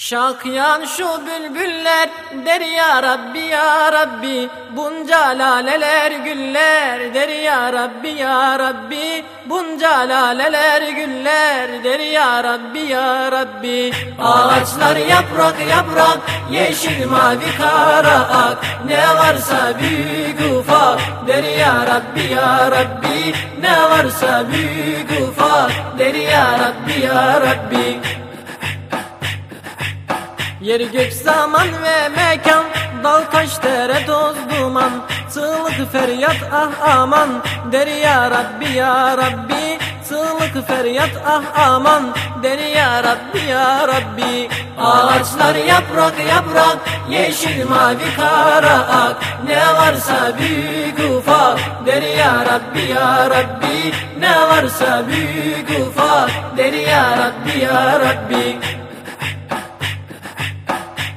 Şakyan şu bülbüller der ya Rabbi ya Rabbi. Bunca laleler güller der ya Rabbi ya Rabbi. Bunca laleler güller der ya Rabbi ya Rabbi. Ağaçlar yaprak yaprak yeşil mavi kara ak. Ne varsa büyük ufak der ya Rabbi ya Rabbi. Ne varsa büyük ufak der ya Rabbi ya Rabbi Yer gök zaman ve mekan Dal taş dere toz duman. Çığlık feryat ah aman. Der ya Rabbi ya Rabbi. Çığlık feryat ah aman. Der ya Rabbi ya Rabbi. Ağaçlar yaprak yaprak Yeşil mavi kara ak. Ne varsa büyük ufak. Der ya Rabbi ya Rabbi. Ne varsa büyük ufak. Der ya Rabbi ya Rabbi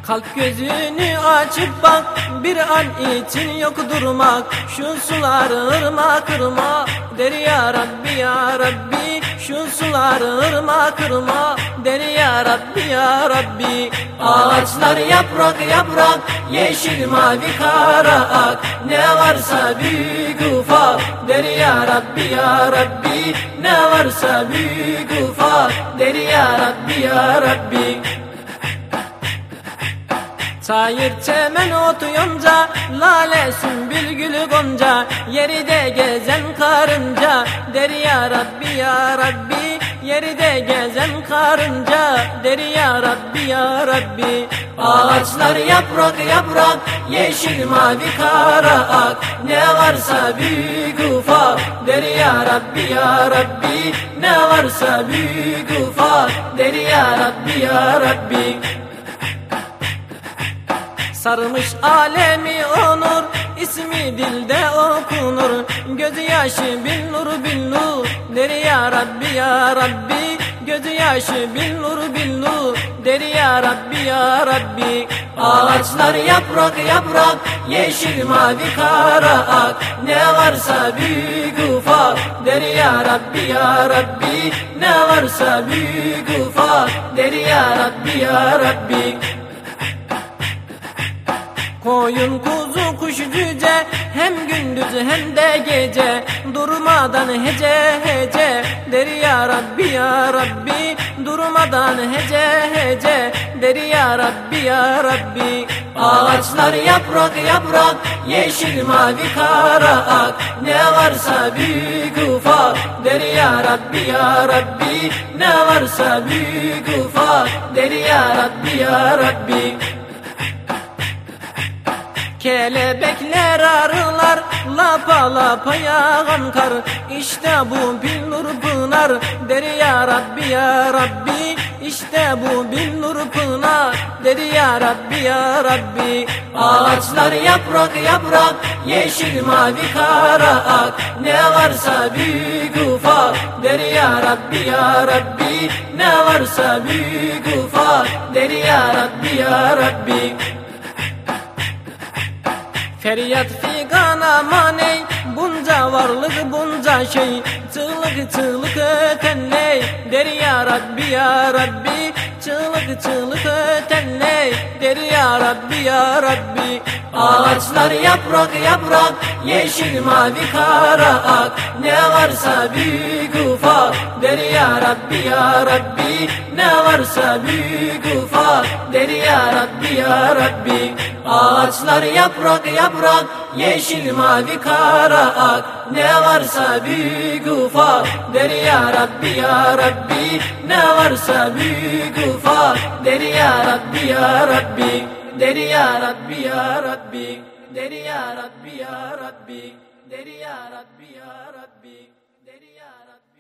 Kalk gözünü açıp bak bir an için yok durmak. Şu suları ırmak ırma der ya Rabbi ya Rabbi. Şu suları ırmak ırma der ya Rabbi ya Rabbi. Ağaçlar yaprak yaprak yeşil mavi kara ak. Ne varsa büyük ufak der ya Rabbi ya Rabbi. Ne varsa büyük ufak der ya Rabbi ya Rabbi Çayır çemen otu yonca Lale sümbül gülü gonca. Yeri de gezen karınca Der ya Rabbi ya Rabbi. Yeri de gezen karınca Der ya Rabbi ya Rabbi. Ağaçlar yaprak yaprak Yeşil mavi kara ak. Ne varsa büyük ufak Der ya Rabbi ya Rabbi. Ne varsa büyük ufak Der ya Rabbi ya Rabbi Sarmış alemi onur ismi dilde okunur. Gözü yaşı bin nur bin nur. Deri ya Rabbi ya Rabbi. Gözü yaşı bin nur bin nur. Deri ya Rabbi ya Rabbi. Ağaçlar yaprak yaprak Yeşil mavi kara ak. Ne varsa büyük ufak. Deri ya Rabbi ya Rabbi. Ne varsa büyük ufak. Deri ya Rabbi ya Rabbi Koyun kuzu kuş cüce hem gündüz hem de gece. Durmadan hece hece der ya Rabbi ya Rabbi. Durmadan hece hece der ya Rabbi ya Rabbi. Ağaçlar yaprak yaprak yeşil mavi kara ak. Ne varsa büyük ufak der ya Rabbi ya Rabbi. Ne varsa büyük ufak der ya Rabbi ya Rabbi Kelebekler arılar lapa lapa yağan kar. İşte bu bin nur pınar. Der ya Rabbi ya Rabbi. İşte bu bin nur pınar. Der ya Rabbi ya Rabbi. Ağaçlar yaprak yaprak yeşil mavi kara ak. Ne varsa büyük ufak. Der ya Rabbi ya Rabbi. Ne varsa büyük ufak. Der ya Rabbi ya Rabbi Feryat figan aman ey Bunca varlık bunca şey. Çığlık çığlık ötenley Der ya Rabbi ya Rabbi Çığlık çığlık ötenley Der ya Rabbi ya Rabbi. Ağaçlar yaprak yaprak Yeşil mavi kara ak. Ne varsa büyük ufak. Der ya Rabbi ya Rabbi. Ne varsa büyük ufak. Der ya Rabbi ya Rabbi. Ağaçlar yaprak yaprak Yeşil mavi kara ak Ne varsa büyük ufak Der ya Rabbi ya Rabbi Ne varsa büyük ufak Der ya Rabbi ya Rabbi Der ya Rabbi ya Rabbi Der ya Rabbi ya Rabbi Der ya Rabbi ya Rabbi Der ya Rabbi